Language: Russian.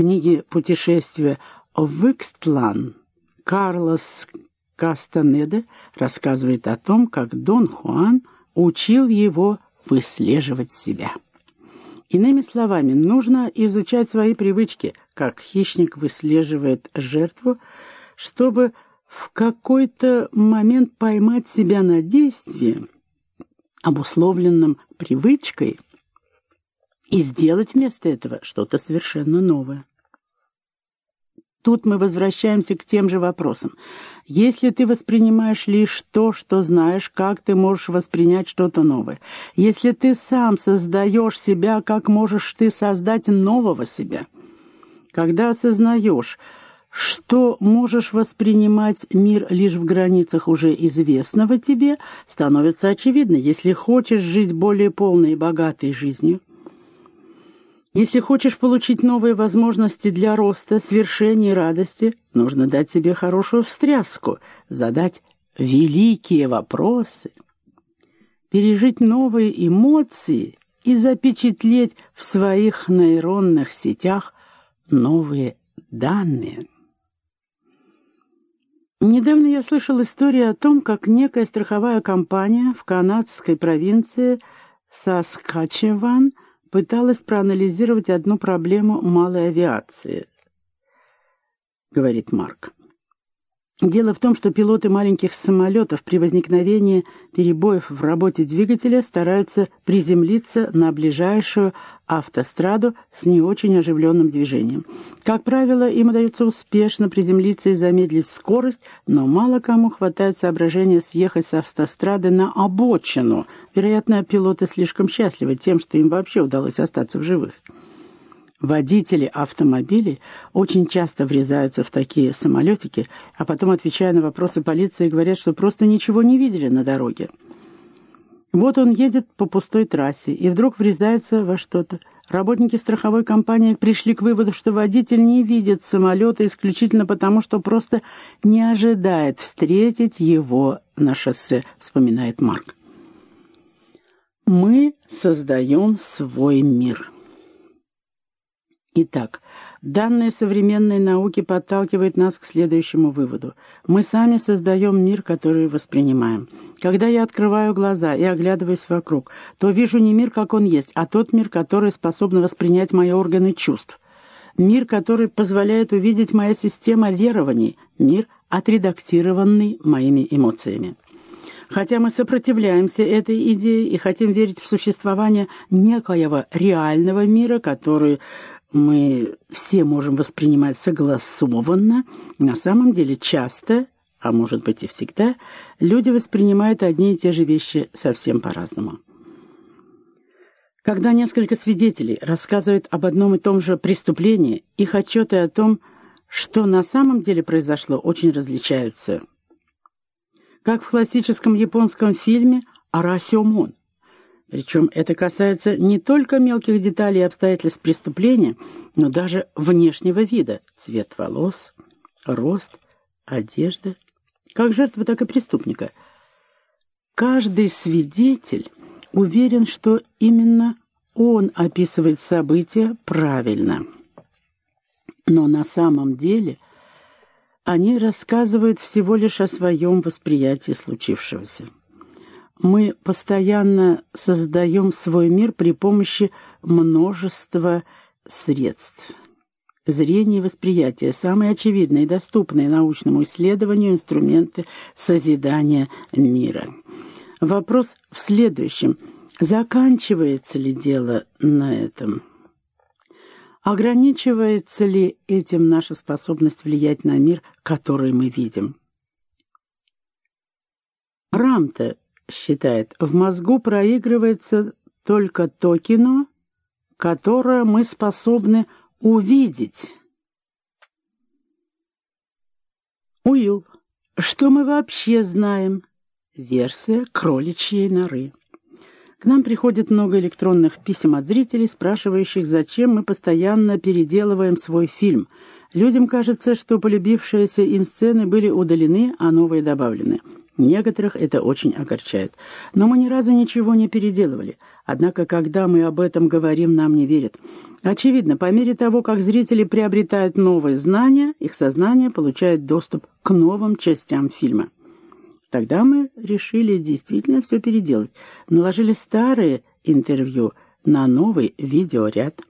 книге «Путешествие в Икстлан» Карлос Кастанеде рассказывает о том, как Дон Хуан учил его выслеживать себя. Иными словами, нужно изучать свои привычки, как хищник выслеживает жертву, чтобы в какой-то момент поймать себя на действии, обусловленном привычкой, и сделать вместо этого что-то совершенно новое. Тут мы возвращаемся к тем же вопросам. Если ты воспринимаешь лишь то, что знаешь, как ты можешь воспринять что-то новое? Если ты сам создаешь себя, как можешь ты создать нового себя? Когда осознаешь, что можешь воспринимать мир лишь в границах уже известного тебе, становится очевидно, если хочешь жить более полной и богатой жизнью, если хочешь получить новые возможности для роста, свершения и радости, нужно дать себе хорошую встряску, задать великие вопросы, пережить новые эмоции и запечатлеть в своих нейронных сетях новые данные. Недавно я слышал историю о том, как некая страховая компания в канадской провинции Саскачеван – пыталась проанализировать одну проблему малой авиации, говорит Марк. Дело в том, что пилоты маленьких самолетов при возникновении перебоев в работе двигателя стараются приземлиться на ближайшую автостраду с не очень оживленным движением. Как правило, им удается успешно приземлиться и замедлить скорость, но мало кому хватает соображения съехать с автострады на обочину. Вероятно, пилоты слишком счастливы тем, что им вообще удалось остаться в живых. Водители автомобилей очень часто врезаются в такие самолетики, а потом, отвечая на вопросы полиции, говорят, что просто ничего не видели на дороге. Вот он едет по пустой трассе и вдруг врезается во что-то. Работники страховой компании пришли к выводу, что водитель не видит самолета исключительно потому, что просто не ожидает встретить его на шоссе, вспоминает Марк. Мы создаем свой мир. Итак, данные современной науки подталкивают нас к следующему выводу. Мы сами создаем мир, который воспринимаем. Когда я открываю глаза и оглядываюсь вокруг, то вижу не мир, как он есть, а тот мир, который способен воспринять мои органы чувств. Мир, который позволяет увидеть моя система верований, мир, отредактированный моими эмоциями. Хотя мы сопротивляемся этой идее и хотим верить в существование некоего реального мира, который мы все можем воспринимать согласованно, на самом деле часто, а может быть и всегда, люди воспринимают одни и те же вещи совсем по-разному. Когда несколько свидетелей рассказывают об одном и том же преступлении, их отчеты о том, что на самом деле произошло, очень различаются. Как в классическом японском фильме «Арасёмон», причем это касается не только мелких деталей и обстоятельств преступления, но даже внешнего вида – цвет волос, рост, одежда, как жертвы, так и преступника. Каждый свидетель уверен, что именно он описывает события правильно. Но на самом деле они рассказывают всего лишь о своем восприятии случившегося. Мы постоянно создаем свой мир при помощи множества средств. Зрение и восприятие – самые очевидные и доступные научному исследованию инструменты созидания мира. Вопрос в следующем. Заканчивается ли дело на этом? Ограничивается ли этим наша способность влиять на мир, который мы видим? Рамта считает, в мозгу проигрывается только то кино, которое мы способны увидеть. Уилл. Что мы вообще знаем? Версия кроличьей норы. К нам приходит много электронных писем от зрителей, спрашивающих, зачем мы постоянно переделываем свой фильм. Людям кажется, что полюбившиеся им сцены были удалены, а новые добавлены. Некоторых это очень огорчает. Но мы ни разу ничего не переделывали. Однако, когда мы об этом говорим, нам не верят. Очевидно, по мере того, как зрители приобретают новые знания, их сознание получает доступ к новым частям фильма. Тогда мы решили действительно все переделать. Наложили старые интервью на новый видеоряд.